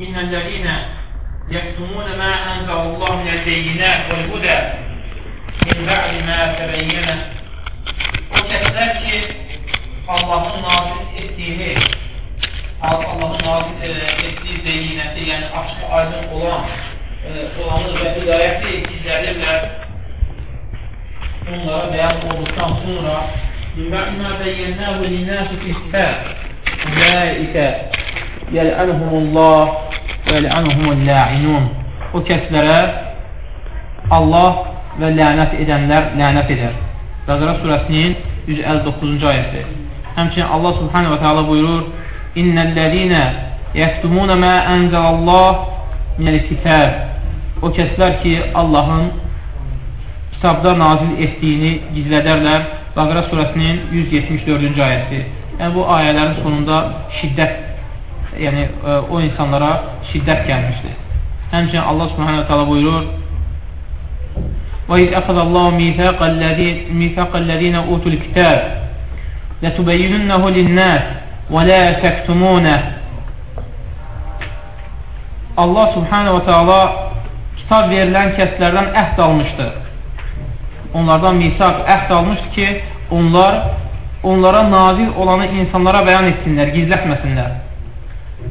إن الذين يكتمون ما أنزل الله من البينات والهدى من بعد ما تبين وتستشهد اللهم في الاتهام اللهم في الاتهام بينات يعني أحسن أيضاً قرآن قرآن الهداية تزعلم onlara beyan olduktan sonra bir ma'na beyanna bu linnâsı kitâb ulaika yələnhumullah və yələnhumun ləinun. O kəslərə Allah və lənət edənlər lənət edər. Bəqərə surəsinin 159-cu ayəsi. Həmçinin Allah subhanahu və təala buyurur: "İnnellezîne yektumûne mâ enzelallah minel-kitâb." O kəslər ki, Allahın kitabda nazil etdiyini gizlədərlər. Bəqərə surəsinin 174-cü ayəsi. Yəni bu ayələrin sonunda şiddət yəni e, o insanlara şiddət gəlmişdir. Həmçinin Allah Subhanahu taala buyurur: "Və iz əxəzəllahu mithaqallazina utul kitab la tubayyinunnahu lin-nas və la taktumunahu" Allah Subhanahu taala kitab verilən kəslərdən əhd almışdı. Onlardan misaq əhd almışdı ki, onlar onlara nazil olanı insanlara bəyan etsinlər, gizlətməsinlər.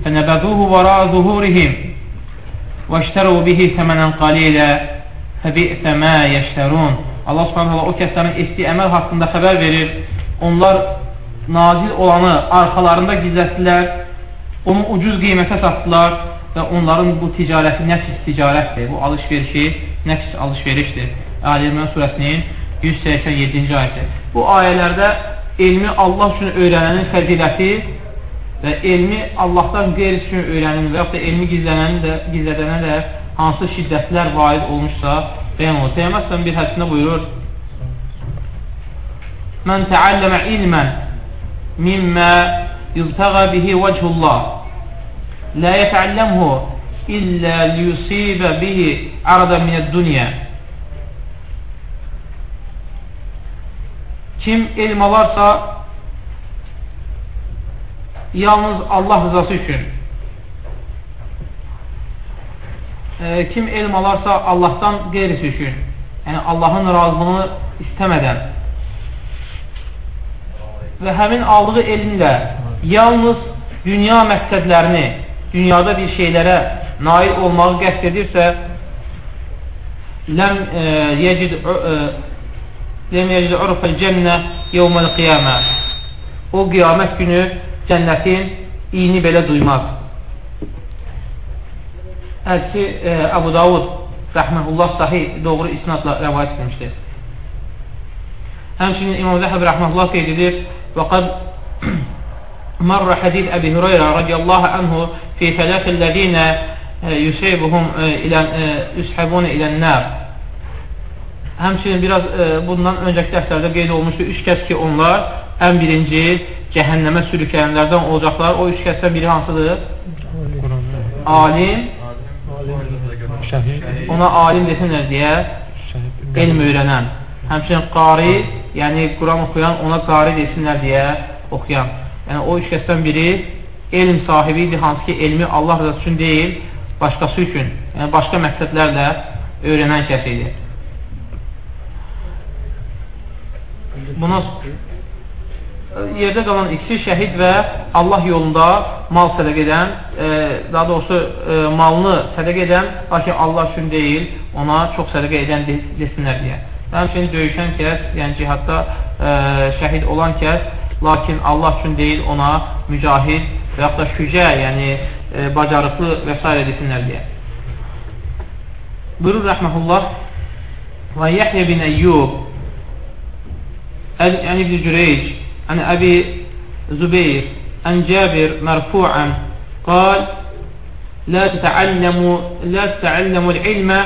Vəra zuhurihim və iştəru bihi təmənən qalilə fəbi'sə mə yəştərun. Allah subhanətə o kəslərin etdiyi əməl haqqında xəbər verir. Onlar nazil olanı arxalarında gizlətdilər, onu ucuz qiymətə satdılar və onların bu ticarəti nəfis ticarətdir. Bu alış-verişi nəfis alış-verişdir. Ali İmran surəsinin 187-ci ayəsi. Bu ayələrdə elmi Allah üçün öyrənənin fəziləti və elmi Allahdan qeyri üçün öyrənin və yaxud da elmi gizlənənin də, gizlədənə də hansı şiddətlər vaid olmuşsa bəyan olur. Peyyəməsən bir hədisində buyurur Mən təalləmə ilmən mimmə yubtəğə bihi vəchullah lə yətəlləmhu illə liyusibə bihi aradan minəd dünya Kim elm alarsa yalnız Allah rızası üçün. E, kim elm alarsa Allahdan qeyrisi üçün. Yəni Allahın razılığını istəmədən. Və həmin aldığı elmlə yalnız dünya məqsədlərini dünyada bir şeylərə nail olmağı qəsd edirsə ləm e, yecid e, lem yecid urfəl cənnə yevməl qiyamə. O qiyamət günü cənnətin iyini belə duymaq. Əlki e, Əbu Davud rəhməhullah sahi doğru isnadla rəvayət etmişdir. Həmçinin İmam Zəhəb rəhməhullah qeyd edir və qad marra hadid Əbi Hüreyrə radiyallahu anhu fi fələfil ləzinə e, yusibuhum e, ilə e, yushəbunə ilən nər Həmçinin biraz e, bundan öncəki dərslərdə qeyd olmuşdu üç kəs ki onlar ən birinci cəhənnəmə sürüklənənlərdən olacaqlar. O üç kəsdən biri hansıdır? Alim. Ona alim desinlər deyə elm öyrənən. Həmçinin qari, yəni Quran oxuyan, ona qari desinlər deyə oxuyan. Yəni o üç kəsdən biri elm sahibi idi, hansı ki, elmi Allah rızası üçün deyil, başqası üçün, yəni başqa məqsədlərlə öyrənən kəs idi. Buna yerdə qalan ikisi şəhid və Allah yolunda mal sədəq edən, e, daha doğrusu e, malını sədəq edən, lakin Allah üçün deyil, ona çox sədəq edən desinlər deyə. Həmçinin döyüşən kəs, yəni cihadda e, şəhid olan kəs, lakin Allah üçün deyil, ona mücahid və yaxud da şücə, yəni e, bacarıqlı və s. desinlər deyə. Buyurur rəhməhullah və Yəhyə bin Əyyub Əl-Əli yəni bin Cüreyc عن أبي زبير عن جابر مرفوعا قال لا تتعلموا لا تتعلموا العلم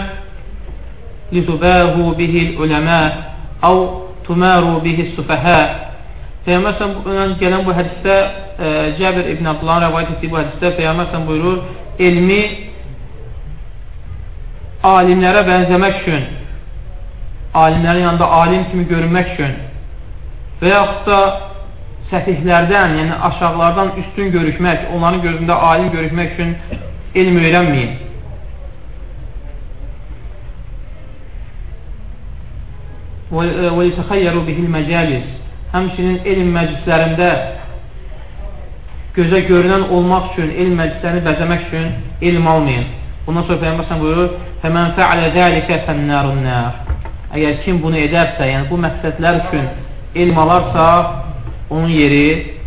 لتباهوا به العلماء أو تماروا به السفهاء Peyğəmbər gələn bu hədisdə e, Cəbir ibn Abdullahın rəvayət etdiyi bu hədisdə Peyğəmbər buyurur, elmi alimlərə bənzəmək üçün, alimlərin yanında alim kimi görünmək üçün və yaxud da səfihlərdən, yəni aşağılardan üstün görüşmək, onların gözündə alim görüşmək üçün elm öyrənməyin. وَيُتَخَيَّرُ بِهِ الْمَجَالِسِ Həmçinin elm məclislərində gözə görünən olmaq üçün, elm məclislərini bəzəmək üçün elm almayın. Bundan sonra Peyyəməsən buyurur, فَمَنْ فَعْلَ ذَٰلِكَ فَالنَّارُ النَّارِ Əgər kim bunu edərsə, yəni bu məqsədlər üçün elm alarsa, onun yeri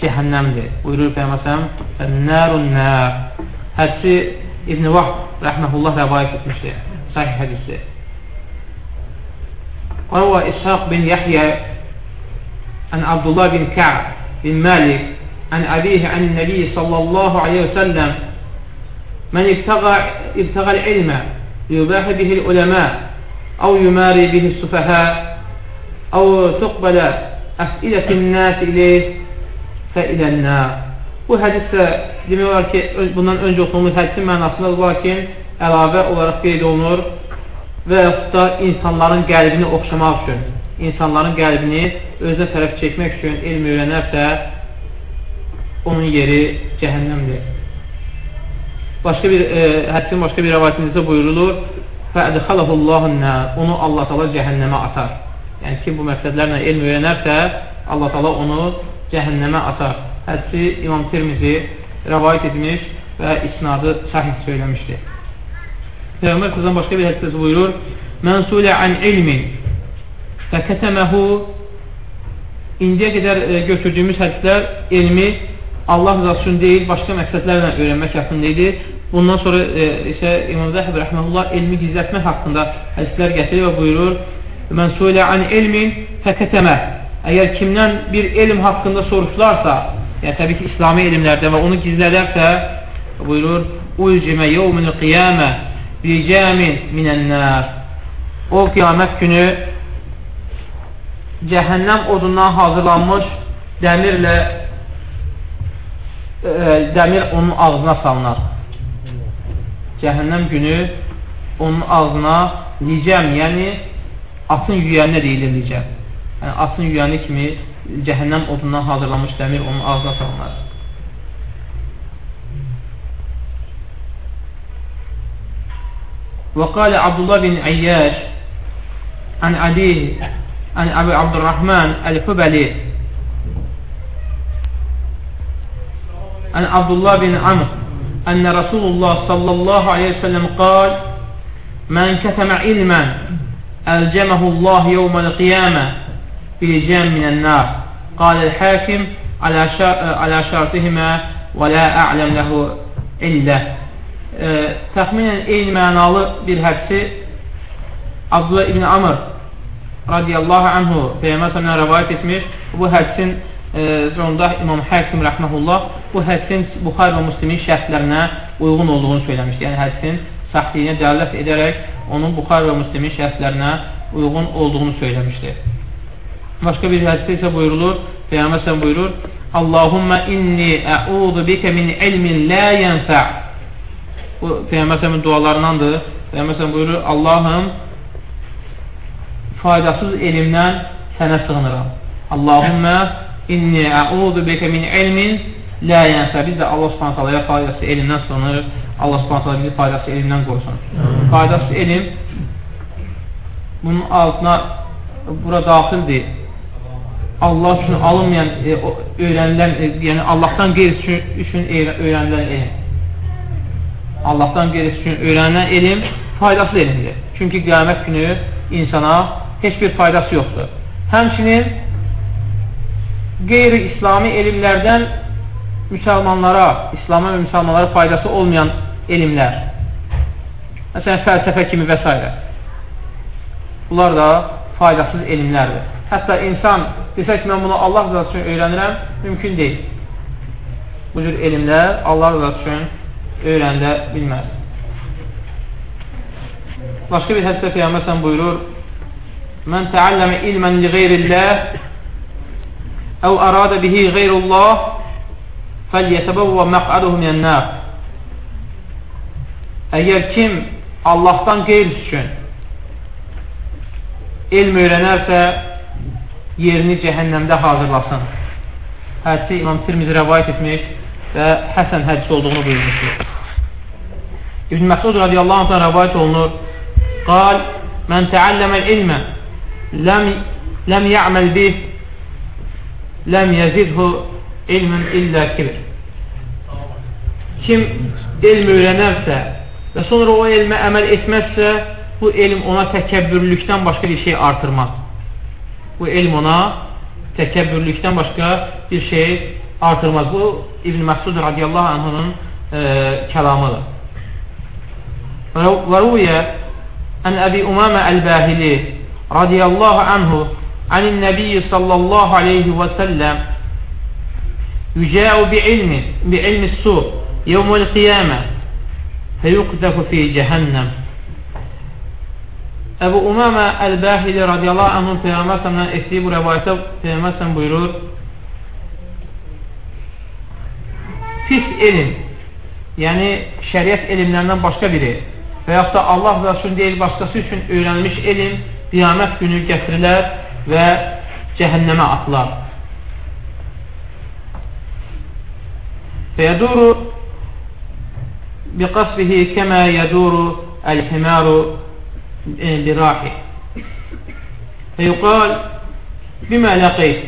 cəhənnəmdir. Buyurur Peygamber Nârun nâr. Həssi İbn Vah rəhməhullah rəvayət etmişdir. Sahih hədisdir. Qəvə İshaq bin Yahya an Abdullah bin Ka' bin Malik an Əbih an Nəbi sallallahu əleyhi və səlləm Mən ابتغى ابتغى العلم يباح به العلماء أو يماري به السفهاء أو تقبل Əs-ilətin nəsi ilir fə ilənnər. Bu hədis də demək olar ki, bundan öncə oxunmuş hədisin mənasında lakin əlavə olaraq qeyd olunur və yaxud da insanların qəlbini oxşamaq üçün, insanların qəlbini özünə tərəf çəkmək üçün elm öyrənərsə, onun yeri cəhənnəmdir. Başqa bir e, hədsin başqa bir rəvayətində buyurulur: "Fə ədxalahullahu nar." Onu Allah təala cəhənnəmə atar. Yəni kim bu məqsədlərlə elm öyrənərsə, Allah təala onu cəhənnəmə atar. Hədisi İmam Tirmizi rəvayət etmiş və isnadı sahih söyləmişdir. Peyğəmbər sözdən başqa bir hədisdə buyurur: "Mən sulə an ilmin fəkətəməhu" İndiyə qədər e, götürdüyümüz hədislər elmi Allah rızası üçün deyil, başqa məqsədlərlə öyrənmək haqqında idi. Bundan sonra e, isə İmam Zəhəb rəhməhullah elmi gizlətmək haqqında hədislər gətirir və buyurur Mən söylə an elmin fəkətəmə Əgər kimdən bir elm haqqında soruşlarsa, yəni təbii ki, İslami elmlərdə və onu gizlədərsə, buyurur Ulcimə yevmül qiyamə bicəmin minənnər O qiyamət günü cəhənnəm odundan hazırlanmış dəmirlə e, dəmir onun ağzına salınar. Cəhənnəm günü onun ağzına licəm, yəni atın yüyəninə deyilir licəm. Yəni, atın yüyəni kimi cəhənnəm odundan hazırlanmış dəmir onun ağzına salınar. وقال عبد الله بن عياش عن أبيه عن أبي عبد الرحمن الحبلي عن عبد الله بن عمرو أن رسول الله صلى الله عليه وسلم قال من كتم علما ألجمه الله يوم القيامة بلجام من النار قال الحاكم على على şartihimə və la a'lem ləhu illə e, təxminən eyni mənalı bir hədsi Abdullah ibn Amr radiyallahu anhu Peyyəmət sələmdən rəvayət etmiş bu hədsin e, sonunda İmam Həkim rəhməhullah bu hədsin Buxar və Müslimin şərtlərinə uyğun olduğunu söyləmişdir. Yəni hədsin saxliyinə dəllət edərək onun Buxar və Müslimin şərtlərinə uyğun olduğunu söyləmişdir. Başqa bir hədisdə isə buyurulur, Peyyəmbər sən buyurur, Allahumma inni əudu bikə min ilmin la yənfə Bu Peyyəmbər səmin dualarındandır. Peyyəmbər sən buyurur, Allahım faydasız elmdən sənə sığınıram. Allahumma inni əudu bikə min ilmin la yənfə Biz də Allah subhanət alaya faydası elmdən sığınırıq. Allah subhanət alaya bizi faydası elmdən qorusun. Faydasız elm bunun altına bura daxildir. Allah üçün alınmayan, e, öyrənilən, e, yəni Allahdan qeyri üçün, üçün öyrənilən elm. Allahdan qeyri üçün öyrənilən elm faydasız elmdir. Çünki qiyamət günü insana heç bir faydası yoxdur. Həmçinin qeyri-İslami elmlərdən müsəlmanlara, İslama və müsəlmanlara faydası olmayan elmlər. Məsələn, fəlsəfə kimi və s. Bunlar da faydasız elmlərdir. Hətta insan desə ki, mən bunu Allah rızası üçün öyrənirəm, mümkün deyil. Bu cür elmlər Allah rızası üçün öyrənilə bilməz. Başqa bir hədisdə Peyyəməsən buyurur, Mən təalləmə ilmən li qeyrilləh əv əradə bihi qeyrullah fəlyətəbəvvə məq'aduhu minənnər Əgər kim Allahdan qeyr üçün elm öyrənərsə, yerini cəhənnəmdə hazırlasın. Hədisi İmam Tirmizi rəvayət etmiş və Həsən hədisi olduğunu buyurmuşdur. İbn Məsud radiyallahu anhdan rəvayət olunur. Qal, mən təəlləməl ilmə, ləm, ləm ya'məl bih, ləm yəzidhu ilmən illə kibir. Kim elm öyrənərsə və sonra o elmə əməl etməzsə, bu elm ona təkəbbürlükdən başqa bir şey artırmaz. Bu elm ona təkəbbürlükdən başqa bir şey artırmaz. Bu İbn Məsud radiyallahu anhunun e, kəlamıdır. Və ruyə ən Əbi Umamə Əl-Bahili radiyallahu anhu anin Nəbiyyi sallallahu aleyhi və səlləm yücəu bi'ilmi bi'ilmi su yevmul qiyamə feyuqdəfu fi cəhənnəm Əbu Umamə Əl-Bahili radiyallahu anhun Peyğəmbər sələmdən etdiyi bu rəvayətdə Peyğəmbər sələm buyurur pis elm yəni şəriət elmlərindən başqa biri. Və yaxud da Allah və üçün deyil başqası üçün öyrənilmiş elm qiyamət günü gətirilər və cəhənnəmə atılar fəyəduru biqasfihi kəmə yəcuru əl-himaru birahih. Fəyuqal bimə ləqeyt.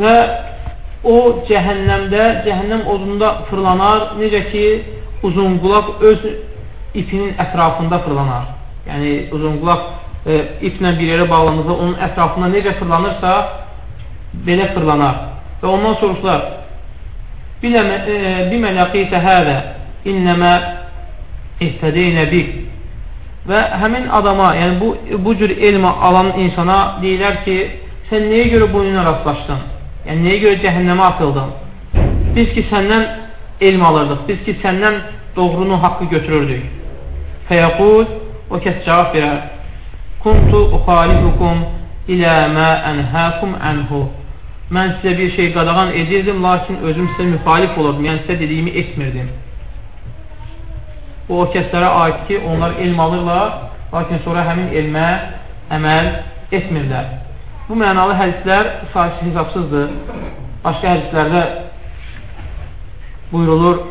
Və o cəhənnəmdə, cəhənnəm odunda fırlanar, necə ki, uzunqulaq öz ipinin ətrafında fırlanar. Yəni, uzunqulaq e, iplə bir yerə bağlanırsa, onun ətrafında necə fırlanırsa, belə fırlanar. Və ondan soruşlar, Bimə ləqitə hədə innəmə ihtədeynə bik və həmin adama, yəni bu, bu cür elmə alan insana deyilər ki, sən nəyə görə bu ilə rastlaşdın? Yəni, nəyə görə cəhənnəmə atıldın? Biz ki, səndən elm alırdıq, biz ki, səndən doğrunu, haqqı götürürdük. Fəyəqul, o kəs cavab verər, Kuntu uxalifukum ilə mə ənhəkum ənhu. Mən sizə bir şey qadağan edirdim, lakin özüm sizə müxalif olurdum, yəni sizə dediyimi etmirdim. Bu o kəslərə aid ki, onlar elm alırlar, lakin sonra həmin elmə əməl etmirlər. Bu mənalı hədislər sayısı hesabsızdır. Başqa hədislərdə buyurulur,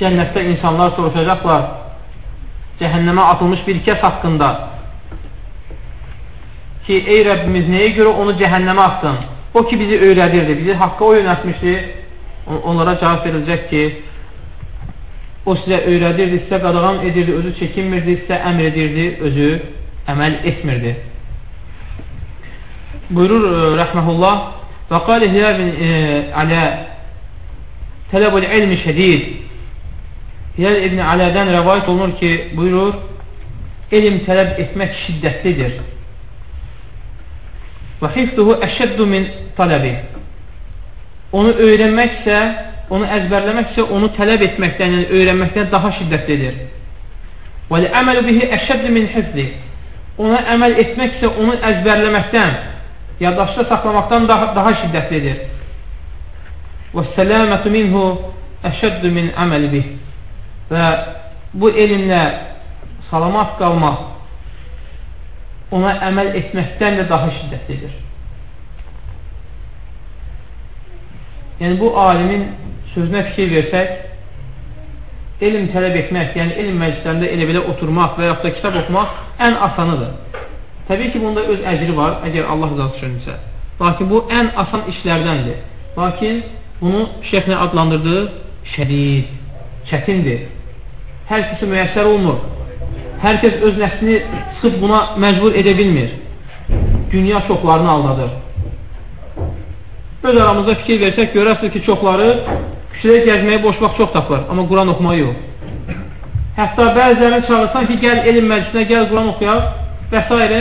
cənnətdə insanlar soruşacaqlar, cəhənnəmə atılmış bir kəs haqqında ki, ey Rəbbimiz, nəyə görə onu cəhənnəmə atdın? O ki, bizi öyrədirdi, bizi haqqa o yönətmişdi. Onlara cavab veriləcək ki, O sizə öyrədirdi, sizə qadağan edirdi, özü çəkinmirdi, sizə əmr edirdi, özü əməl etmirdi. Buyurur e, rəhməhullah və qali Hilal bin e, Alə tələbul ilmi şədid Hilal ibn Alədən rəvayət olunur ki, buyurur elm tələb etmək şiddətlidir. Və xifduhu əşəddu min tələbi onu öyrənməksə onu əzbərləmək isə onu tələb etməkdən, yəni öyrənməkdən daha şiddətlidir. Və əməl bihi əşəddir min hifzi. Ona əməl etmək isə onu əzbərləməkdən, yaddaşda saxlamaqdan daha, daha şiddətlidir. Və sələmətu minhu əşəddir min əməl bih. Və bu elmlə salamat qalmaq ona əməl etməkdən də daha şiddətlidir. Yəni bu alimin sözünə fikir versək, elm tələb etmək, yəni elm məclislərində elə belə oturmaq və yaxud da kitab oxumaq ən asanıdır. Təbii ki, bunda öz əcri var, əgər Allah rızası üçünsə. Lakin bu ən asan işlərdəndir. Lakin bunu şeyxlə adlandırdı, şədid, çətindir. Hər kəsə müəssər olmur. Hər kəs öz nəslini sıxıb buna məcbur edə bilmir. Dünya çoxlarını aldadır. Öz aramızda fikir versək, görərsiniz ki, çoxları küçədə gəzməyə boş vaxt çox tapır, amma Quran oxumayı yox. Hətta bəzilərini çağırsan ki, gəl elm məclisinə, gəl Quran oxuyaq və s.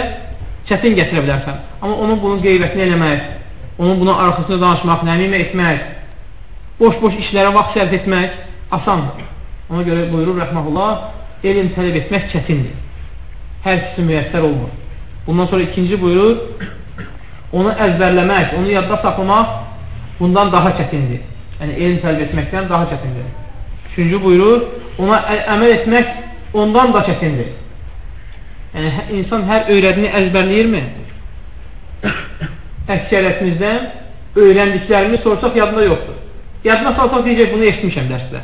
çətin gətirə bilərsən. Amma onun bunun qeybətini eləmək, onun buna arxasını danışmaq, nəmimə etmək, boş-boş işlərə vaxt sərf etmək asandır. Ona görə buyurur rəhməhullah, elm tələb etmək çətindir. Hər kisi müyəssər olmur. Bundan sonra ikinci buyurur, onu əzbərləmək, onu yadda saxlamaq bundan daha çətindir yəni elm tələb etməkdən daha çətindir. Üçüncü buyurur, ona əməl etmək ondan da çətindir. Yəni, hə, insan hər öyrədini əzbərləyirmi? Əksəriyyətimizdən öyrəndiklərimiz sorsaq yadında yoxdur. Yadına salsaq deyəcək, bunu eşitmişəm dərsdə.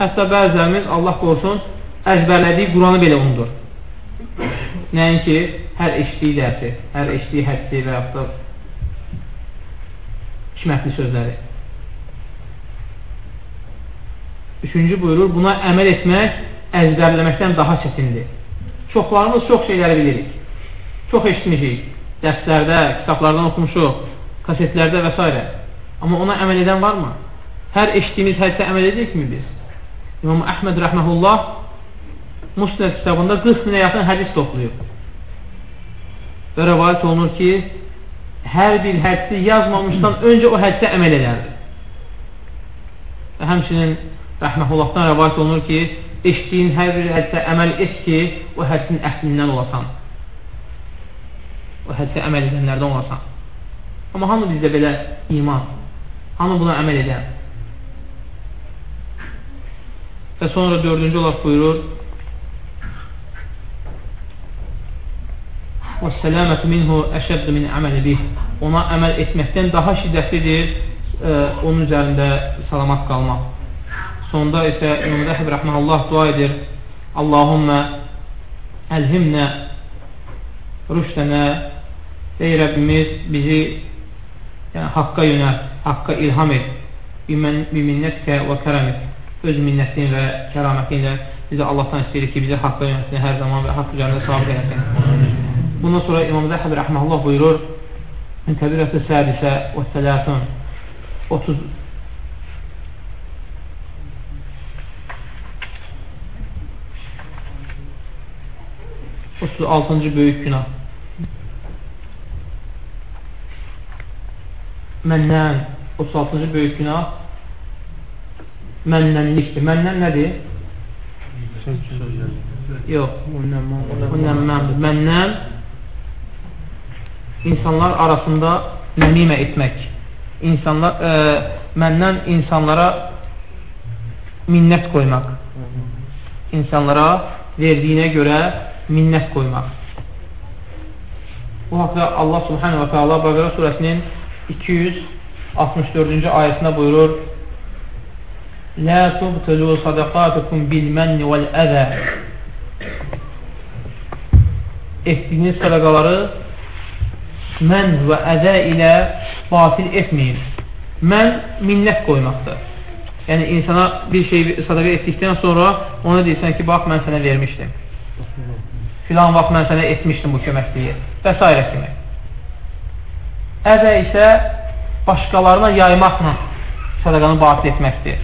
Hətta bəzilərimiz, Allah qorusun, əzbərlədiyi Quranı belə unudur. Nəinki hər eşitdiyi dərsi, hər eşitdiyi hədsi və yaxud da hikmətli sözləri. Üçüncü buyurur, buna əməl etmək əzbərləməkdən daha çətindir. Çoxlarımız çox şeyləri bilirik. Çox eşitmişik. Dərslərdə, kitablardan oxumuşuq, kasetlərdə və s. Amma ona əməl edən varmı? Hər eşitdiyimiz hədisə əməl edirik mi biz? İmam Əhməd rəhməhullah Musnəd kitabında 40 minə yaxın hədis toplayıb. Və rəvayət olunur ki, hər bir hədisi yazmamışdan öncə o hədisə əməl edərdi. Və həmçinin rəhməhullahdan rəvayət olunur ki, eşitdiyin hər bir hədisə əməl et ki, o hədisin əhlindən olasan. O hədisə əməl edənlərdən olasan. Amma hamı bizdə belə iman, hamı buna əməl edən. Və sonra dördüncü olaraq buyurur, Və sələmət minhu əşəbd min əməli bih. Ona əməl etməkdən daha şiddətlidir ə, onun üzərində salamat qalmaq. Sonda isə İmam Rəhib Rəhməllah dua edir, Allahümmə əlhimnə rüşdənə Ey Rəbbimiz bizi yəni, haqqa yönət, haqqa ilham et. Biminnetkə və kərəmik. Öz minnətin və kəramətinlə bizə Allahdan istəyirik ki, bizi haqqa yönətsin hər zaman və haqq üzərində sabit eləsin. Bundan sonra İmam Rəhib Rəhməllah buyurur Kəbirəti sədisə və sələtun 30 36-cı böyük günah. Məndən 36-cı böyük günah mənnənlikdir. Mənnən nədir? Yox, mənnəndir. Mənnən insanlar arasında nəmimə etmək. İnsanlar, e, məndən insanlara minnət qoymaq. İnsanlara verdiyinə görə minnət qoymaq. Bu haqda Allah subhanə və teala Bəqərə surəsinin 264-cü ayətində buyurur Lə tubtulu sadaqatukum bil-mənni vəl-əzə Etdiyiniz sadaqaları mən və əzə ilə batil etməyin. Mən minnət qoymaqdır. Yəni, insana bir şey sadaqa etdikdən sonra ona deyirsən ki, bax, mən sənə vermişdim filan vaxt mən sənə etmişdim bu köməkliyi və s. kimi. Əzə isə başqalarına yaymaqla sədaqanı batil etməkdir.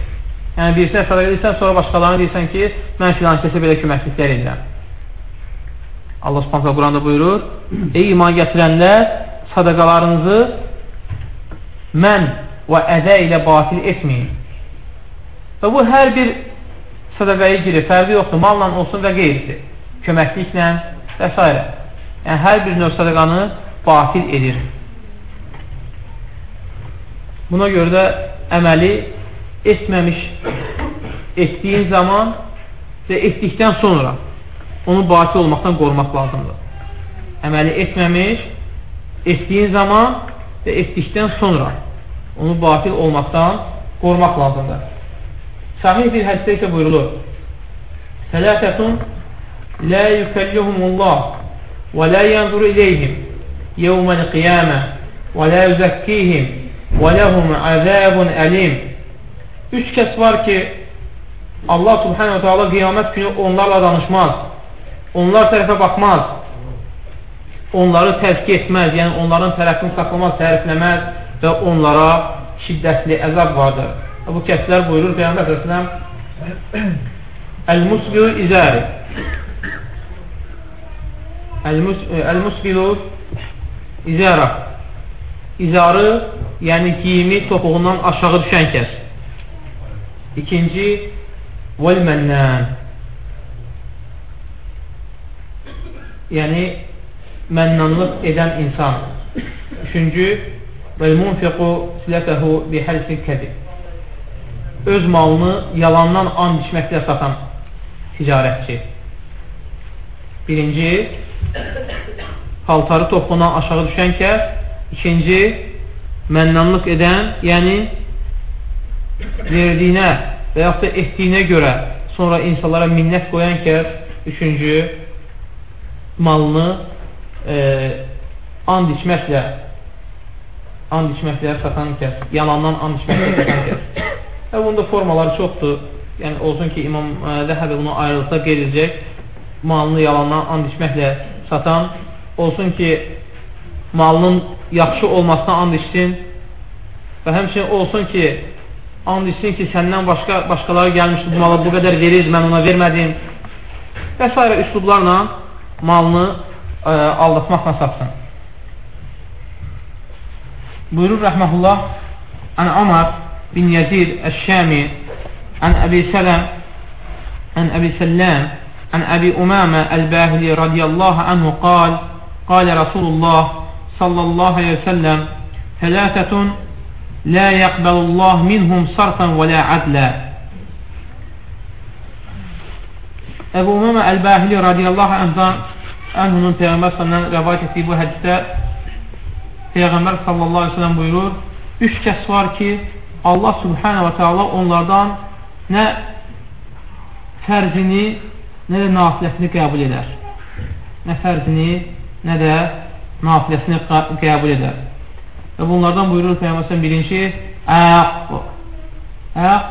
Yəni, birisinə sədaqə edirsən, sonra başqalarına deyirsən ki, mən filan kəsə belə köməkliklər edirəm. Allah subhanətlə Quranda buyurur, Ey iman gətirənlər, sadaqalarınızı mən və ədə ilə batil etməyin. Və bu hər bir sədaqaya girir, fərqi yoxdur, malla olsun və qeyridir köməkliklə və s. Yəni, hər bir növ sadaqanı batil edir. Buna görə də əməli etməmiş etdiyin zaman və etdikdən sonra onu batil olmaqdan qorumaq lazımdır. Əməli etməmiş, etdiyin zaman və etdikdən sonra onu batil olmaqdan qorumaq lazımdır. Sahih bir hədisdə isə buyurulur, Sələtətun lə yükəllihumullah və lə yənzuru iləyhim yevməl qiyamə və lə yüzəkkihim və ləhum əzəbun əlim Üç kəs var ki, Allah subhanə və teala qiyamət günü onlarla danışmaz, onlar tərəfə baxmaz, onları təzkiyə etməz, yəni onların tərəfini saxlamaz, tərifləməz və onlara şiddətli əzab vardır. Bu kəslər buyurur Peyyambər Əsələm Əl-Musbiru izəri Əl-Musbilu izara İzarı, yəni giyimi topuğundan aşağı düşən kəs. İkinci, vəl-mənnən yəni mənnanlıq edən insan. Üçüncü, vəl-munfiqu silətəhu bihəlsin kədir. Öz malını yalandan and içməklə satan ticarətçi. Birinci, paltarı topuğundan aşağı düşən kəs, ikinci, mənnanlıq edən, yəni verdiyinə və yaxud da etdiyinə görə sonra insanlara minnət qoyan kəs, üçüncü, malını e, and içməklə and içməklə satan kəs, yalandan and içməklə satan kəs. Və bunda formaları çoxdur. Yəni, olsun ki, İmam Zəhəbi bunu ayrılıqda qeyd edəcək. Malını yalandan and içməklə satan, olsun ki, malının yaxşı olmasına and içsin və həmçinin olsun ki, and içsin ki, səndən başqa başqaları gəlmişdir, bu malı bu qədər verir, mən ona vermədim və s. üslublarla malını ə, e, aldatmaqla satsın. Buyurur rəhməhullah Ən Amar bin Yazid Əş-Şəmi Ən Əbi Sələm Ən Əbi Səlləm Ən Əbi Umamə Əl-Bəhili radiyallahu anhu qal Qalə Rasulullah sallallahu aleyhi ve sellem Tələtətun لا يقبل الله منهم صرفا ولا عدلا Əbu Umamə Əl-Bahili radiyallahu anhdan Ənhunun Peyğəmbər sallallahu rəvayət etdiyi bu hədisdə Peyğəmbər sallallahu aleyhi ve sellem buyurur Üç kəs var ki Allah subhanə və teala onlardan nə fərzini nə də nafiləsini qəbul edər nə fərzini nə də nafiləsini qəbul edər Və bunlardan buyurur Peyyəməsən birinci Əq Əq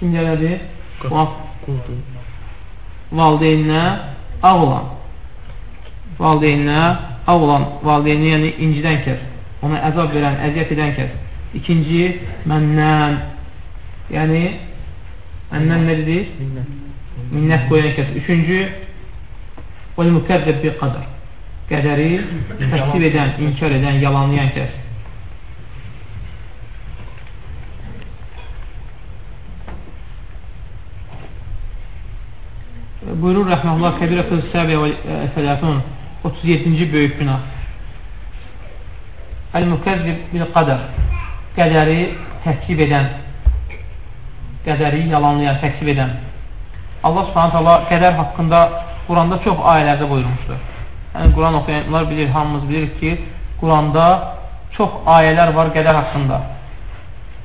kim gələdir? Valideyninə ağ olan. Valideyninə ağ olan Valideyni yəni incidən kəs Ona əzab verən, əziyyət edən kəs İkinci məndən Yəni məndən nə dedik? Minnət. Qoyan kəs Üçüncü Vəl-mükəzzəb bir qədər qədəri təksib edən, inkar edən, yalanlayan kəs. Buyurur Rəhməllah Kəbirətül Səbiyə və Sələtun 37-ci böyük günah. Əl-Mükəzzib bil qədər qədəri təksib edən, qədəri yalanlayan, təksib edən. Allah subhanət Allah qədər haqqında Quranda çox ayələrdə buyurmuşdur. Yəni, Quran oxuyanlar bilir, hamımız bilirik ki, Quranda çox ayələr var qədər haqqında.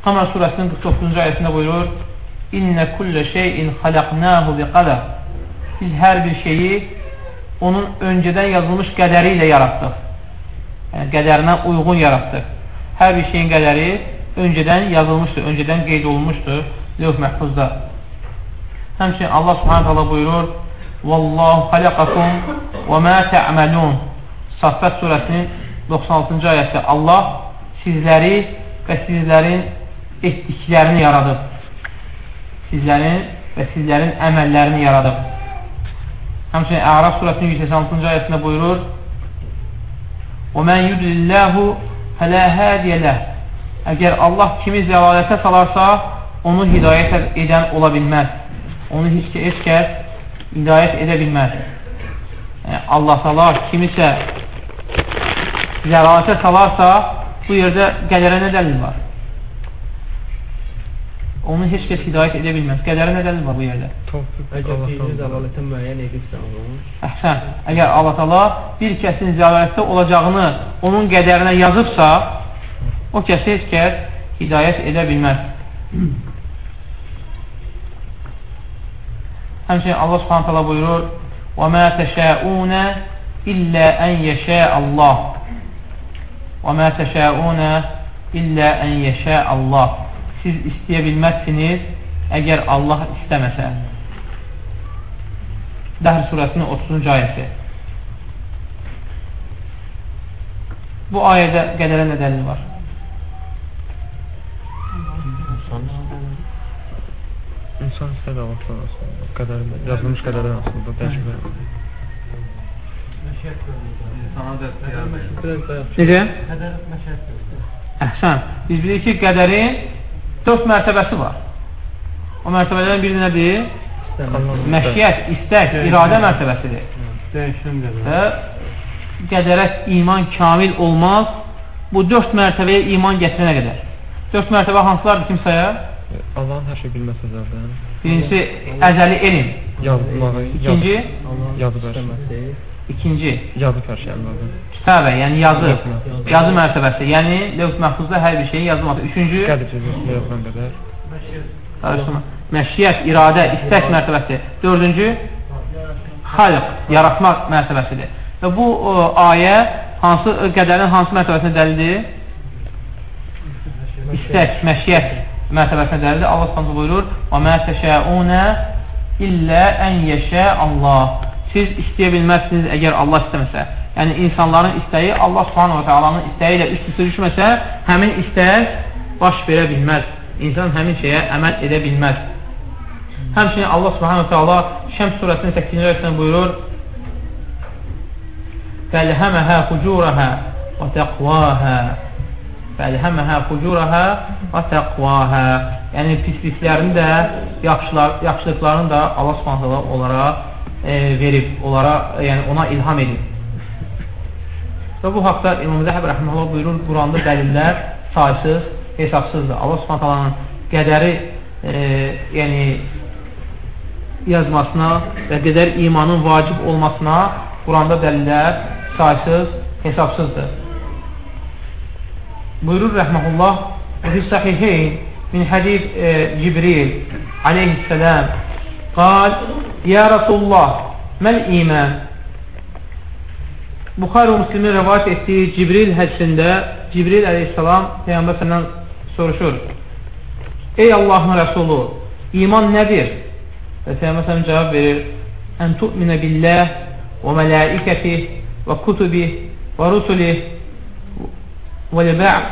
Qamər surəsinin 49-cu ayəsində buyurur, İnnə kullə şeyin xaləqnəhu bi qədər. Biz hər bir şeyi onun öncədən yazılmış qədəri ilə yaratdıq. Yəni, qədərinə uyğun yaratdıq. Hər bir şeyin qədəri öncədən yazılmışdır, öncədən qeyd olunmuşdur lövh məhfuzda. Həmçinin Allah subhanət hala buyurur, Vallahu xaləqakum və mə tə'məlun Saffət surəsinin 96-cı ayəsi Allah sizləri və sizlərin etdiklərini yaradıb. Sizlərin və sizlərin əməllərini yaradıb. Həmçinin Ərəf surəsinin 186-cı ayəsində buyurur: "O mən yudlillahu fələ hadiyeləh." Əgər Allah kimi zəlalətə salarsa, onu hidayət edən ola bilməz. Onu heç ki, heç kəs hidayət edə bilməz. Yəni, Allah salar kimisə zəlalətə salarsa, bu yerdə qədərə nə dəlil var? onu heç kəs hidayət edə bilməz. Qədərə nə dəlil var bu yerdə? Əgər dini zəlalətə müəyyən edirsə onu. Əhsən. Hə, əgər Allah təala bir kəsin zəlalətdə olacağını onun qədərinə yazıbsa, o kəsi heç kəs hidayət edə bilməz. Həmçinin Allah Subhanahu taala buyurur: "Və mə təşəunə illə an yəşə Allah." Və mə təşəunə illə an yəşə Allah. Siz istəyə bilməzsiniz əgər Allah istəməsə. Dəhr surəsinin 30-cu ayəsi. Bu ayədə qədərə nə dəlil var? İnsan istədi Allahdan aslında. Qədərin, yazılmış qədərdən aslında dəyişmək. Necə? Əhsən. Biz bilirik ki, qədərin dörd mərtəbəsi var. O mərtəbələrdən biri nədir? Məşiyyət, istək, iradə mərtəbəsidir. Və qədərə iman kamil olmaz. Bu dörd mərtəbəyə iman gətirənə qədər. Dörd mərtəbə hansılardır kim sayar? Allahın hər şey bilməsi zərdən. Birincisi, əzəli elm. Yazmağı. İkinci, yazı bərşəməsi. İkinci, yazı bərşəməsi. Kitabə, yəni yazı. Yazı mərtəbəsi. Yəni, lövh məhfuzda hər bir şeyin yazılması. Üçüncü, qədər. Məşiyyət, iradə, istək mərtəbəsi. Dördüncü, xalq, yaratmaq mərtəbəsidir. Və bu ə, ayə hansı qədərin hansı mərtəbəsinə dəlildir? İstək, məşiyyət mərtəbəsinə dəlildir. Allah Subhanahu buyurur: "Və mə təşəunə illə ən yeşə Allah." siz istəyə bilməzsiniz əgər Allah istəməsə. Yəni, insanların istəyi Allah subhanahu və tealanın istəyi ilə üst üstə düşməsə, həmin istək baş verə bilməz. İnsan həmin şeyə əməl edə bilməz. Həmçinin Allah subhanahu və teala Şəms surəsinin 8-ci ayəsindən buyurur, فَالْهَمَهَا خُجُورَهَا وَتَقْوَاهَا فَالْهَمَهَا خُجُورَهَا وَتَقْوَاهَا Yəni, pisliklərini də, yaxşılar, yaxşılıqlarını da Allah subhanahu onlara e, verib, onlara, yəni ona ilham edib. Və bu haqda İmam Zəhəb Rəhməllah buyurur, Quranda dəlillər saysız, hesabsızdır. Allah subhanətələnin qədəri e, yəni yazmasına və qədər imanın vacib olmasına Quranda dəlillər saysız, hesabsızdır. Buyurur rəhməhullah fi sahiheyn min hadis e, Cibril aleyhisselam qal يا رسول الله ما الإيمان Buxar Müslimin rivayət etdiyi Cibril həccində Cibril əleyhissalam Peyğəmbər səndən soruşur. Ey Allahın Rəsulu, iman nədir? Və Peyğəmbər səndən cavab verir. Ən tu'minə billah və mələikəti və kutubi və rusuli və ləbə'd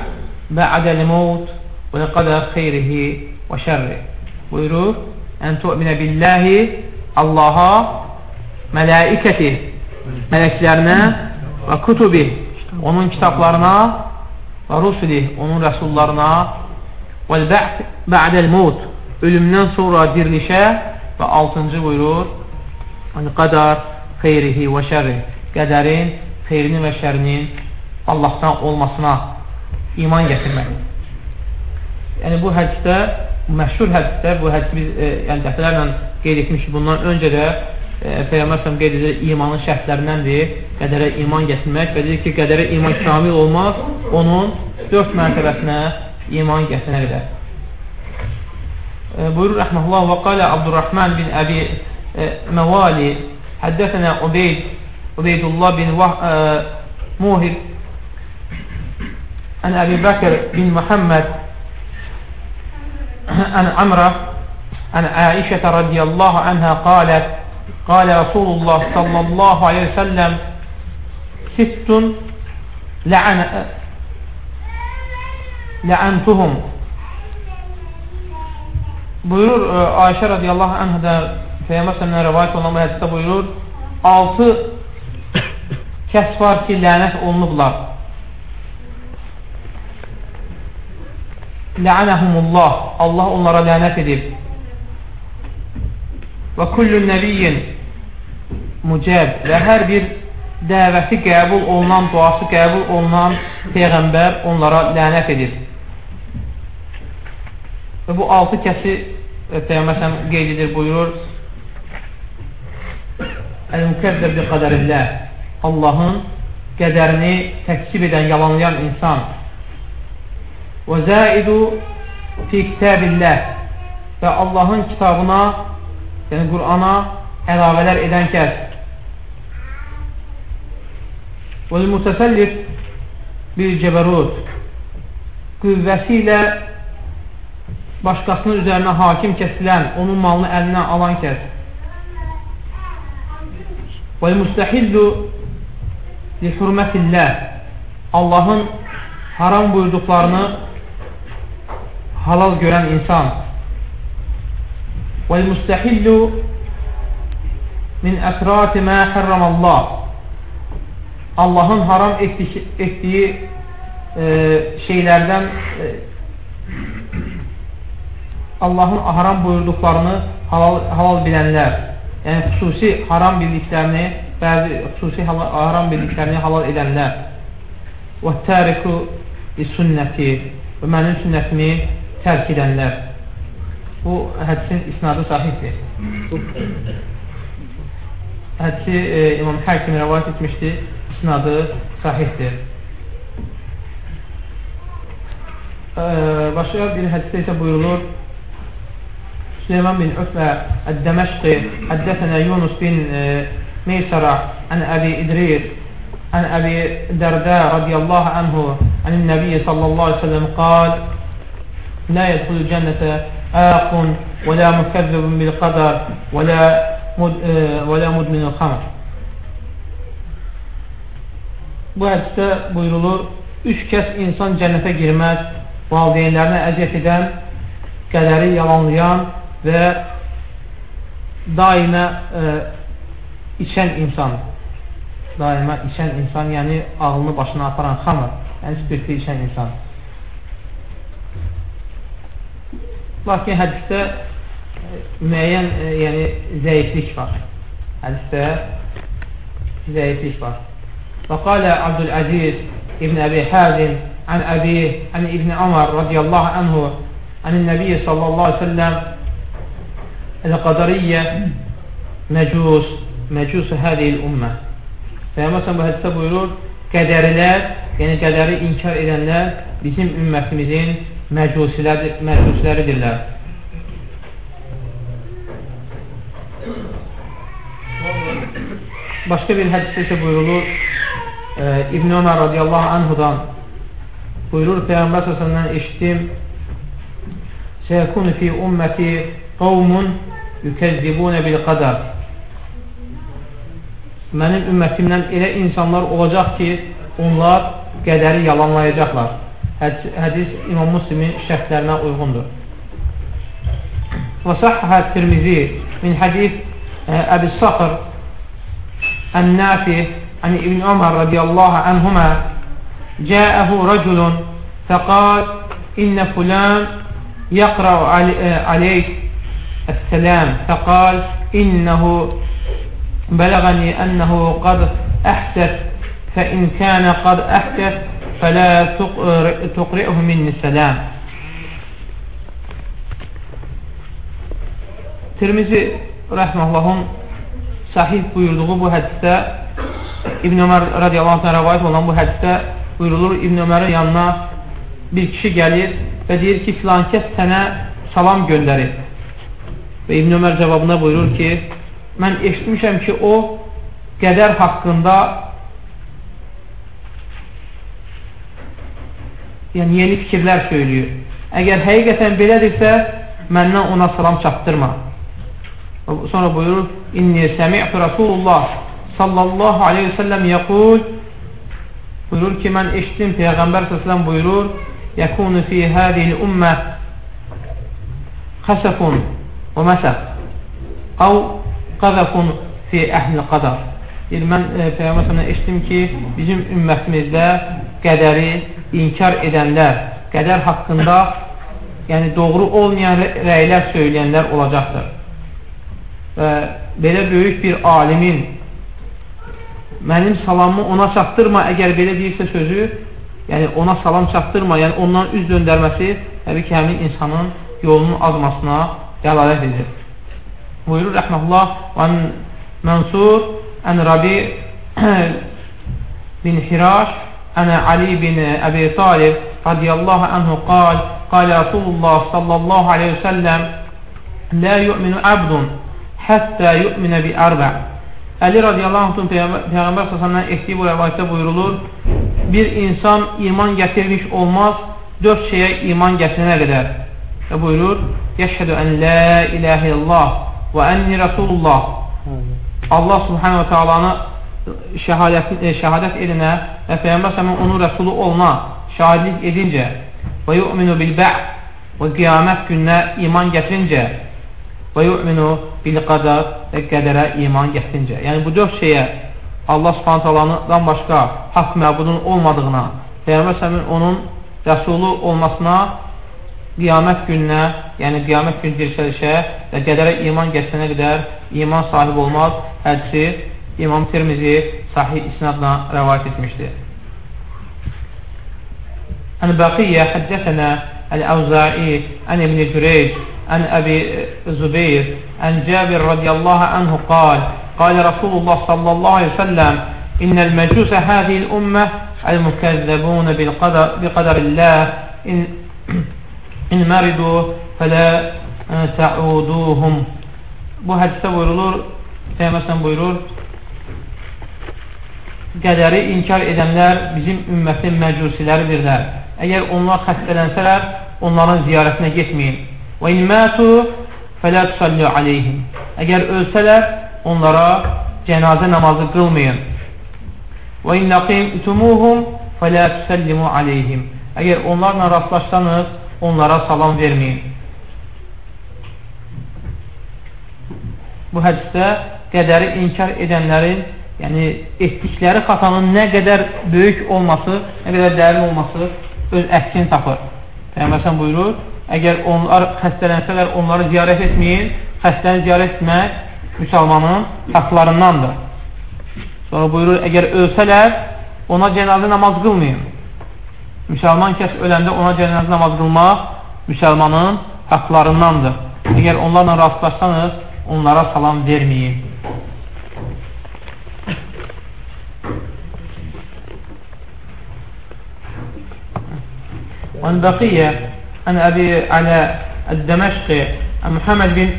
bə'dəl məut və ləqədər xeyrihi və şərri. Buyurur, ən tu'minə billahi Allaha mələikəti mələklərinə və kutubi onun kitablarına və rusuli onun rəsullarına və bə'dəl mut ölümdən sonra dirilişə və altıncı buyurur qadar xeyrihi və şərri qədərin, xeyrini və şərinin Allahdan olmasına iman gətirmək. Yəni bu hədisdə, məşhur hədisdə, bu hədisi biz e, yəni, dəfələrlə qeyd etmişik, bundan öncə də e, Peyğəmbər səhəm qeyd edir, imanın şərtlərindəndir, qədərə iman gətirmək və deyir ki, qədərə iman kamil olmaq onun dörd mərtəbəsinə iman gətirənə qədər. E, buyurur rəhməhullah və qalə Abdurrahman bin Əbi e, Məvali həddəsənə Ubeyd Ubeydullah bin Vah, e, Muhib Ən Əbi Bəkir bin Muhammed Ən Amrah عن عائشة رضي الله عنها قالت قال رسول الله صلى الله عليه وسلم ست لعن لعنتهم buyurur Ayşə radiyallahu anhədə Peyyəmbər sələmdən rəvayət olan bu hədisdə buyurur 6 kəs var ki, lənət olunublar. Lə'ənəhumullah, Allah onlara lənət edib. Və kullu nəbiyyin mücəb və hər bir dəvəti qəbul olunan, duası qəbul olunan Peyğəmbər onlara lənət edir. Və bu altı kəsi e, Peyğəmbər qeyd edir, buyurur Əl-mükəzzəb bi qədərilləh Allahın qədərini təkzib edən, yalanlayan insan. Və zəidu fi kitabillah və Allahın kitabına, yəni Qurana əlavələr edən kəs. Və mütəsəllif bir cəbərut qüvvəsi ilə başqasının üzərinə hakim kəsilən, onun malını əlindən alan kəs. Və müstəhillu li hürmətilləh Allahın haram buyurduqlarını halal görən insan müstəhillu min əsrati mə hərramallah Allahın haram etdiyi, etdiyi e, şeylərdən e, Allahın haram buyurduqlarını halal, halal bilənlər yəni xüsusi haram bildiklərini bəzi xüsusi haram bildiklərini halal edənlər və təriku sünnəti və mənim sünnətimi tərk edənlər bu hədisin isnadı sahibdir. Hədisi e, İmam Həkim rəvayət etmişdi, isnadı sahibdir. E, başqa bir hədisdə isə buyurulur, Süleyman bin Öflə Əd-Dəməşqi həddəsənə Yunus bin e, Meysara ən Əbi İdris ən Əbi Dərdə radiyallaha anhu ən Nəbiyyə sallallahu aleyhi ve sellem qal, لا يدخل الجنة آق ولا مكذب بالقدر ولا مد ولا مدمن الخمر Bu hədisdə buyurulur, üç kəs insan cənnətə girməz, valideynlərinə əziyyət edən, qədəri yalanlayan və daimə e, içən insan. Daimə içən insan, yəni ağlını başına aparan xamır, yəni spirtli içən insan. Lakin hədisdə müəyyən yəni, zəiflik var. Hədisdə zəiflik var. Və qalə Abdüləziz İbn Əbi Həzim ən Əbi, ən İbn Əmər radiyallahu anhu عن النبي صلى الله səlləm وسلم القدرية Məcus مجوس هذه ümmə Peyğəmbər bu hədisdə buyurur, Qədərlər, yəni qədəri inkar edənlər bizim ümmətimizin məcusiləridirlər. Başqa bir hədisdə isə buyurulur, e, İbn Ömər radiyallahu anhudan buyurur, Peyğəmbər səsəndən eşitdim, Səyəkunu fi ümməti qavmun yükəzzibunə bil qadar Mənim ümmətimdən elə insanlar olacaq ki, onlar qədəri yalanlayacaqlar. Hədis İmam Müslimin şərtlərinə uyğundur. Və səhhə Tirmizi min hədis Əbi Saxır النافع عن ابن عمر رضي الله عنهما جاءه رجل فقال إن فلان يقرأ عليك السلام فقال إنه بلغني أنه قد أحدث فإن كان قد أحدث فلا تقرئه مني السلام Tirmizi rəhməllahın sahih buyurduğu bu hədisdə İbn Ömər radiyallahu anh rəvayət olan bu hədisdə buyurulur İbn Ömərin yanına bir kişi gəlir və deyir ki, filan kəs sənə salam göndərir. Və İbn Ömər cavabında buyurur ki, mən eşitmişəm ki, o qədər haqqında yəni yeni fikirlər söylüyor. Əgər həqiqətən belədirsə, məndən ona salam çatdırma. Sonra buyurur, İnni səmi'tu Rasulullah sallallahu aleyhi ve sellem yəqul buyurur ki, mən eşitdim Peyğəmbər səsləm buyurur, yəkunu fi hədil ümmə xəsəfun və məsəf əv qazəfun fi əhl-i qadar. Deyir, mən e, Peyğəmbər səsləm eşitdim ki, bizim ümmətimizdə qədəri inkar edənlər, qədər haqqında yəni doğru olmayan rəylər söyləyənlər olacaqdır və belə böyük bir alimin mənim salamımı ona çatdırma, əgər belə deyirsə sözü, yəni ona salam çatdırma, yəni ondan üz döndərməsi təbii ki, həmin insanın yolunun azmasına dəlalət edir. Buyurur rəhməllah, və Mənsur ən Rabi bin Hiraş ənə Ali bin Əbi Talib radiyallahu anhu qal, qal Rasulullah sallallahu aleyhi ve səlləm لا يؤمن عبد həttə yu'minə bi ərбə Əli radiyallahu anh Peyğəmbər səsəndən etdiyi bu rəvayətdə buyurulur bir insan iman gətirmiş olmaz dörd şeyə iman gətirənə qədər və buyurur Yəşhədü ən la iləhə illallah və ənni rəsulullah Allah subhanə və tealanı şəhadət, e, şəhadət edinə və Peyğəmbər səmin onun rəsulu oluna şahidlik edincə və yu'minu bil bəʼ və qiyamət gününə iman gətirincə və yu'minu bil qadar və qədərə iman gətincə. Yəni, bu dörd şeyə Allah subhanətəlandan başqa haqq məbudun olmadığına, Peyğəmbər səmin onun rəsulu olmasına, qiyamət gününə, yəni qiyamət günü dirçəlişə və qədərə iman gətirənə qədər iman sahibi olmaz. Hədisi İmam Tirmizi sahih isnadla rəvayət etmişdir. Ən-Bəqiyyə həddəsənə Əl-Əvzai ən İbn-i Cüreyc عن أبي زبير عن جابر رضي الله عنه قال قال رسول الله صلى الله عليه وسلم إن المجوس هذه الأمة المكذبون بالقدر بقدر الله إن, إن مرضوا فلا ta'uduhum Bu hədisdə buyurulur, Peyğəmbər buyurur, qədəri inkar edənlər bizim ümmətin məcusiləridirlər. Əgər onlar xəstələnsələr, onların ziyarətinə getməyin. Və ilmətu fələ tusallu aleyhim. Əgər ölsələr, onlara cənazə namazı qılmayın. Və innəqim ütumuhum fələ tusallimu aleyhim. Əgər onlarla rastlaşsanız, onlara salam verməyin. Bu hədisdə qədəri inkar edənlərin yəni etdikləri xatanın nə qədər böyük olması, nə qədər dərin olması öz əksini tapır. Peyğəmbər buyurur, əgər onlar xəstələnsələr, onları ziyarət etməyin, xəstəni ziyarət etmək müsəlmanın haqlarındandır. Sonra buyurur, əgər ölsələr, ona cənazə namaz qılmayın. Müsəlman kəs öləndə ona cənazə namaz qılmaq müsəlmanın haqlarındandır. Əgər onlarla rastlaşsanız, onlara salam verməyin. وعن بقية عن أبي على الدمشقي عن محمد بن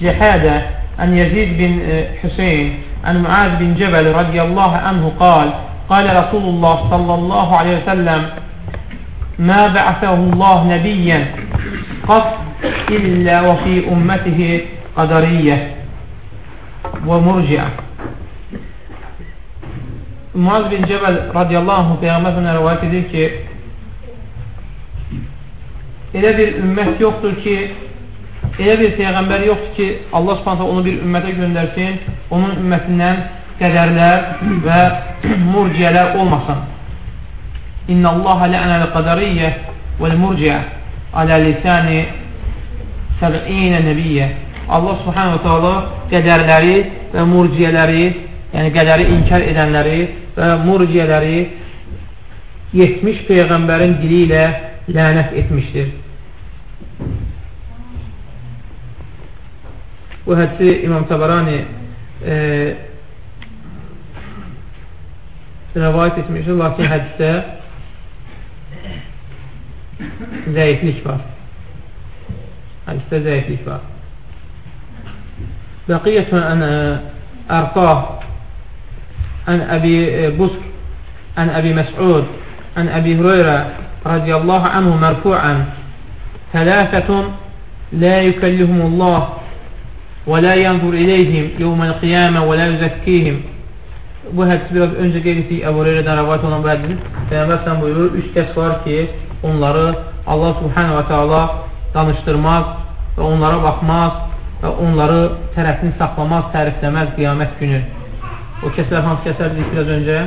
جحادة عن يزيد بن حسين عن معاذ بن جبل رضي الله عنه قال قال رسول الله صلى الله عليه وسلم ما بعثه الله نبيا قط إلا وفي أمته قدرية ومرجعة. Muaz bin Cəbəl radiyallahu anh Peyğəmbər rəvayət edir ki, elə bir ümmət yoxdur ki, elə bir Peyğəmbər yoxdur ki, Allah subhanətə onu bir ümmətə göndərsin, onun ümmətindən qədərlər və murciyələr olmasın. İnna Allah lə'nəl qadariyyə vəl-murciyə alə lisani səb'inə nəbiyyə. Allah subhanətə teala qədərləri və murciyələri, yəni qədəri inkar edənləri və murciyələri 70 Peyğəmbərin dili ilə lənət etmişdir. Bu hədsi İmam Tabarani e, rəvayət etmişdir, lakin hədisdə zəiflik var. Hədisdə zəiflik var. Bəqiyyətun ən ərqah ən Əbi Busr ən Əbi Məs'ud ən Əbi Hüreyrə رضي الله عنه مرفوعا ثلاثة لا يكلهم الله ولا ينظر إليهم يوم القيامة ولا يزكيهم bu hədisi biraz öncə qeyd etdik Əbu Hüreyrədən rəvayət olan bu hədis Peyğəmbər sən buyurur, üç kəs var ki, onları Allah subhanahu və teala danışdırmaz və onlara baxmaz və onları tərəfini saxlamaz, tərifləməz qiyamət günü. O kəslər hansı kəslər dedik biraz öncə?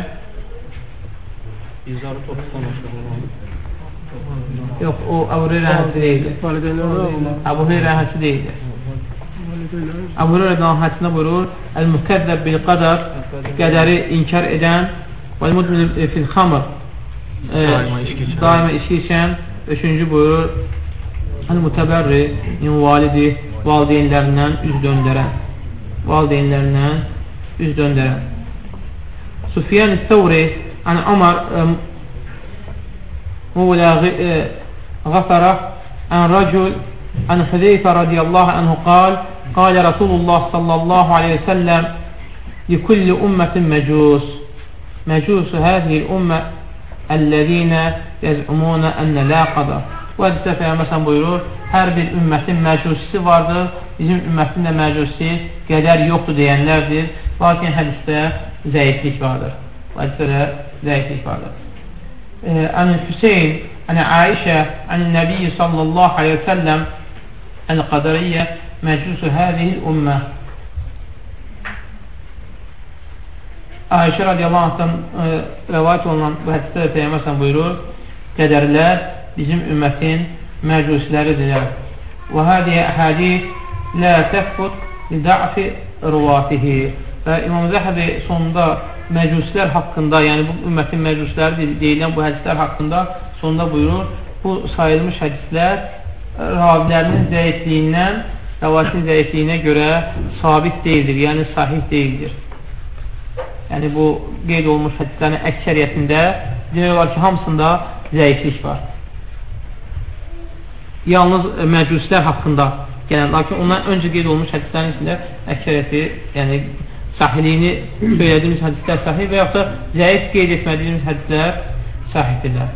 İzarı toxusan Yox, o Əbu Hüreyrə hədisi deyildir. Əbu Hüreyrə hədisi deyildir. Əbu Hüreyrə hədisində buyurur, Əl-Mükəddəb bil-qadər qədəri inkar edən və mudmin fil xamr daima içki içən üçüncü buyurur Əl-Mütəbərri min validi valideynlərindən üz döndərən valideynlərindən üz döndərən Sufyan-ı-Təvri Ən Ömər مولى غفرة عن رجل عن حذيفة رضي الله عنه قال قال رسول الله صلى الله عليه وسلم لكل أمة مجوس مجوس هذه الأمة الذين يزعمون أن لا qadar Bu hədisdə Peyğəmbər buyurur, hər bir ümmətin məcusisi vardır, bizim ümmətin də məcusisi qədər yoxdur deyənlərdir, lakin hədisdə zəiflik vardır. Bu hədisdə də zəiflik vardır. عن الحسين عن عائشة عن النبي صلى الله عليه وسلم القدرية مجوس هذه الأمة Ayşə radiyallahu anhdan e, rəvayət olunan bu hədisdə də Peyyəməsən buyurur, qədərlər bizim ümmətin məcusləridirlər. Və hədiyə hədis lə təfqud li da'fi ruvatihi və İmam Zəhəbi sonunda məcuslər haqqında, yəni bu ümmətin məcusləri deyilən bu hədislər haqqında sonunda buyurur, bu sayılmış hədislər ravilərinin zəifliyindən, rəvatin zəifliyinə görə sabit deyildir, yəni sahih deyildir. Yəni bu qeyd olmuş hədislərin əksəriyyətində demək olar ki, hamısında zəiflik var. yalnız məcuslər haqqında gələn, lakin ondan öncə qeyd olmuş hədislərin içində əksəriyyəti, yəni sahiliyini söylədiyimiz hədislər sahih və yaxud da zəif qeyd etmədiyimiz hədislər sahihdirlər.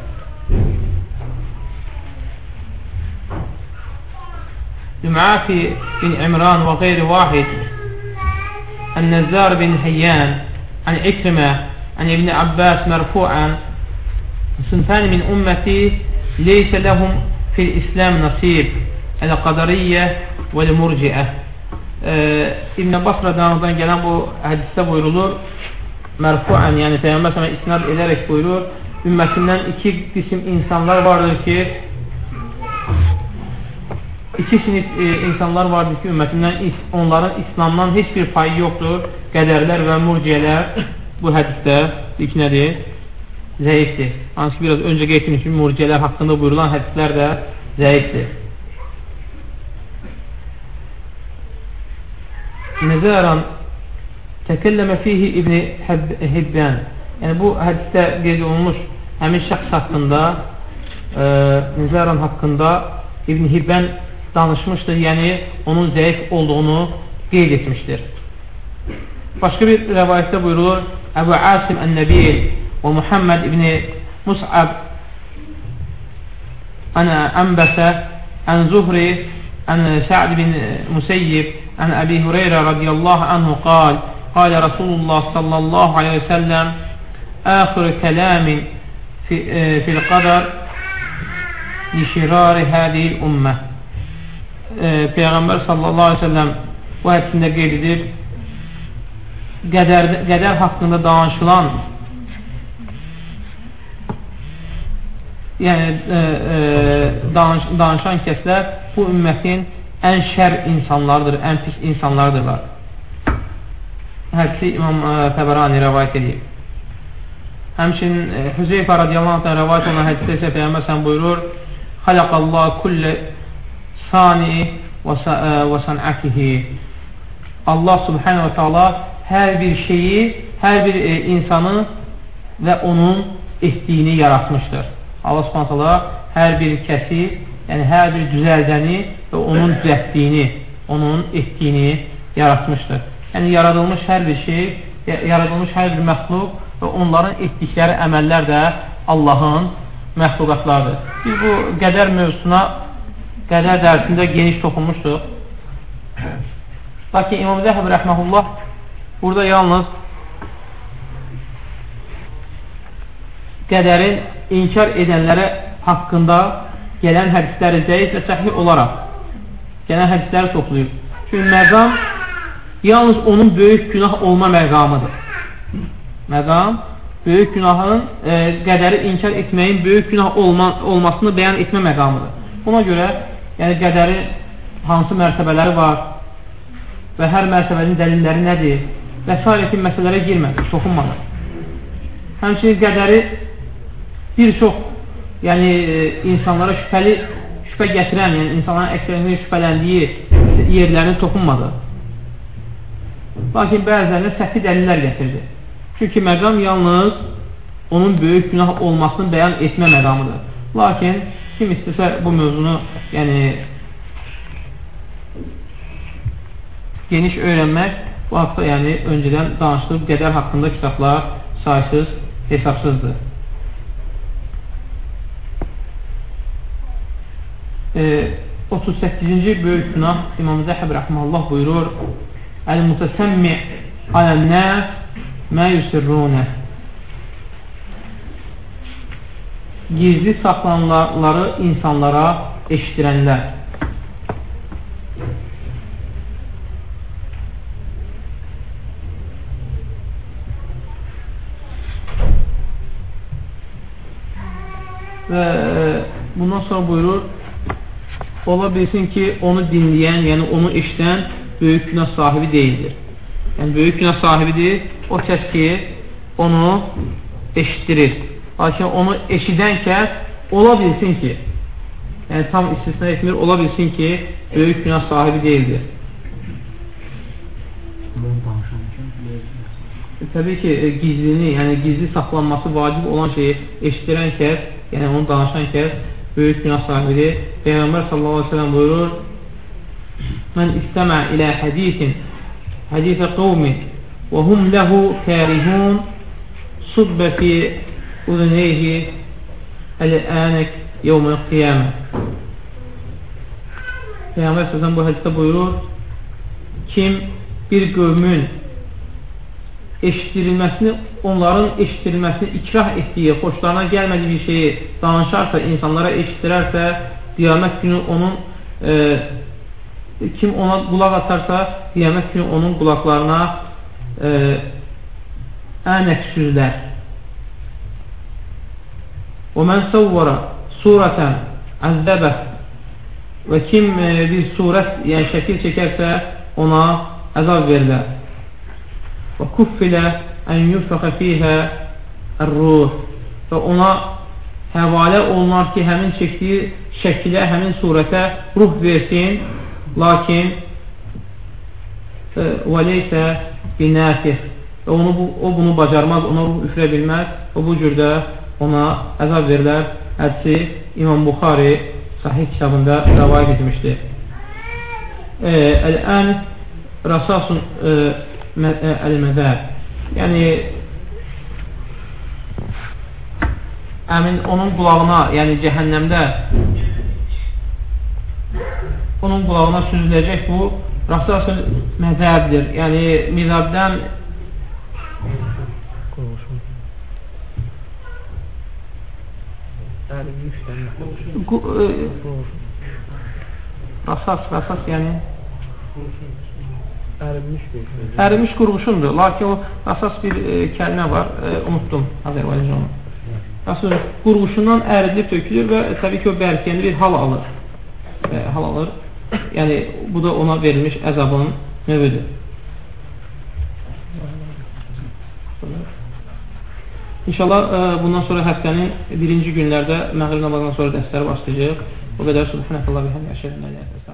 Bin İmran və qeyri vahid النزار بن هيان عن إكرمة عن ابن عباس مرفوعا صنفان من أمتي ليس لهم في الإسلام نصيب القدرية والمرجئة İbn Abbas radiyallahu gələn bu hədisdə buyurulur, mərfuən, yəni Peyğəmbər sənə isnad edərək buyurur, ümmətindən iki qism insanlar vardır ki, iki sinif e, insanlar vardır ki, ümmətindən onların İslamdan heç bir payı yoxdur, qədərlər və murciyələr bu hədisdə ilk nədir? Zəifdir. Hansı ki, biraz öncə qeyd etmiş murciyələr haqqında buyurulan hədislər də zəifdir. Nəzərən təkəlləmə fihi İbni Hibban yəni bu hədisdə qeyd olunmuş həmin şəxs haqqında e, Nəzərən haqqında İbn Hibban danışmışdır, yəni onun zəif olduğunu qeyd etmişdir. Başqa bir rəvayətdə buyurulur Əbu Asim Ən-Nəbil və Muhammed İbni Mus'ab Ənə Ənbəsə Ən Zuhri Ən Sa'd bin Museyyib عن أبي هريرة رضي الله عنه قال قال رسول الله صلى الله عليه وسلم آخر كلام في, في القدر لشرار هذه الأمة Peyğəmbər sallallahu aleyhi ve sellem bu hədisində qeyd edir qədər, qədər haqqında danışılan yəni e, e, danış, danışan kəslər bu ümmətin ən şər insanlardır, ən pis insanlardırlar. Hədisi İmam e, Təbərani rəvayət edir. Həmçin e, Hüzeyfə radiyallahu anh rəvayət olan hədisdə isə Peyyəmbər sən buyurur Xalaqallah kullə sani və e, sanətihi Allah subhanə və teala hər bir şeyi, hər bir e, insanı və onun etdiyini yaratmışdır. Allah subhanə teala hər bir kəsi, yəni hər bir düzəldəni və onun düzətdiyini, onun etdiyini yaratmışdır. Yəni, yaradılmış hər bir şey, yaradılmış hər bir məxluq və onların etdikləri əməllər də Allahın məxluqatlardır. Biz bu qədər mövzusuna qədər dərsində geniş toxunmuşduq. Lakin İmam Zəhəb rəhməhullah burada yalnız qədərin inkar edənlərə haqqında gələn hədisləri zəif və səhih olaraq gələn hədisləri toplayıb. Çünki məqam yalnız onun böyük günah olma məqamıdır. Məqam böyük günahın e, qədəri inkar etməyin böyük günah olma, olmasını bəyan etmə məqamıdır. Buna görə yəni qədəri hansı mərtəbələri var və hər mərtəbənin dəlilləri nədir və s. kimi məsələlərə girmədi, toxunmadı. Həmçinin qədəri bir çox yəni e, insanlara şübhəli şübhə gətirən, yəni insanların əksəriyyətinin şübhələndiyi yerlərini toxunmadı. Lakin bəzilərinə səhvi dəlillər gətirdi. Çünki məqam yalnız onun böyük günah olmasını bəyan etmə məqamıdır. Lakin kim istəsə bu mövzunu yəni geniş öyrənmək bu haqda yəni öncədən danışdığım qədər haqqında kitablar saysız, hesabsızdır. E, 38-ci böyük günah İmam Zəhəb rəhməllah buyurur. Əl-mütəsəmmi alən-nəs mə yusirrunə. Gizli saxlananları insanlara eşitirənlər və e, bundan sonra buyurur ola bilsin ki, onu dinləyən, yəni onu eşidən böyük günah sahibi deyildir. Yəni, böyük günah sahibidir o kəs ki, onu eşitdirir. Lakin onu eşidən kəs ola bilsin ki, yəni tam istisna etmir, ola bilsin ki, böyük günah sahibi deyildir. E, təbii ki, e, gizlini, yəni gizli saxlanması vacib olan şeyi eşidirən kəs, yəni onu danışan kəs böyük günah sahibidir. Peyğəmbər sallallahu aleyhi ve sellem buyurur, Mən istəmə ilə hədisin, hədisə qovmi və hum ləhu kərihun subbə fi uduneyhi əl-ənək yevmül qiyamə. Peyğəmbər sallallahu bu hədisdə buyurur, kim bir qövmün eşitdirilməsini, onların eşitdirilməsini ikrah etdiyi, xoşlarına gəlmədiyi bir şeyi danışarsa, insanlara eşitdirərsə, qiyamət günü onun e, kim ona qulaq atarsa, qiyamət günü onun qulaqlarına e, ənək sürülər. Və mən səvvara surətən əzdəbə və kim e, bir surət, yəni şəkil çəkərsə, ona əzab verilər. Kuffilə ən yufəqə fiyhə ər-ruh və ona həvalə olunar ki, həmin çəkdiyi şəkilə, həmin surətə ruh versin, lakin və leysə binəfir və onu, o bunu bacarmaz, ona ruh üfrə bilməz və bu cürdə ona əzab verilər. Hədsi İmam Buxari sahih kitabında rəvayət etmişdir. Əl-ən rasasun əl-mədəb. Yəni, əmin onun qulağına, yəni cəhənnəmdə onun qulağına süzüləcək bu rasasun mədəbdir. Yəni, mizabdən Rasas, rasas yəni Ərinmiş bir Ərimiş qurğuşundur. Lakin o əsas bir e, kəlmə var, e, unutdum Azərbaycan onu. Əsas qurğuşundan əridilib tökülür və təbii ki, o bərkiyəndə bir hal alır. E, hal alır. Yəni, bu da ona verilmiş əzabın növüdür. İnşallah e, bundan sonra həftənin birinci günlərdə məğrib namazından sonra dərsləri başlayacaq. O qədər subhanət Allah və həmə əşədən əliyyət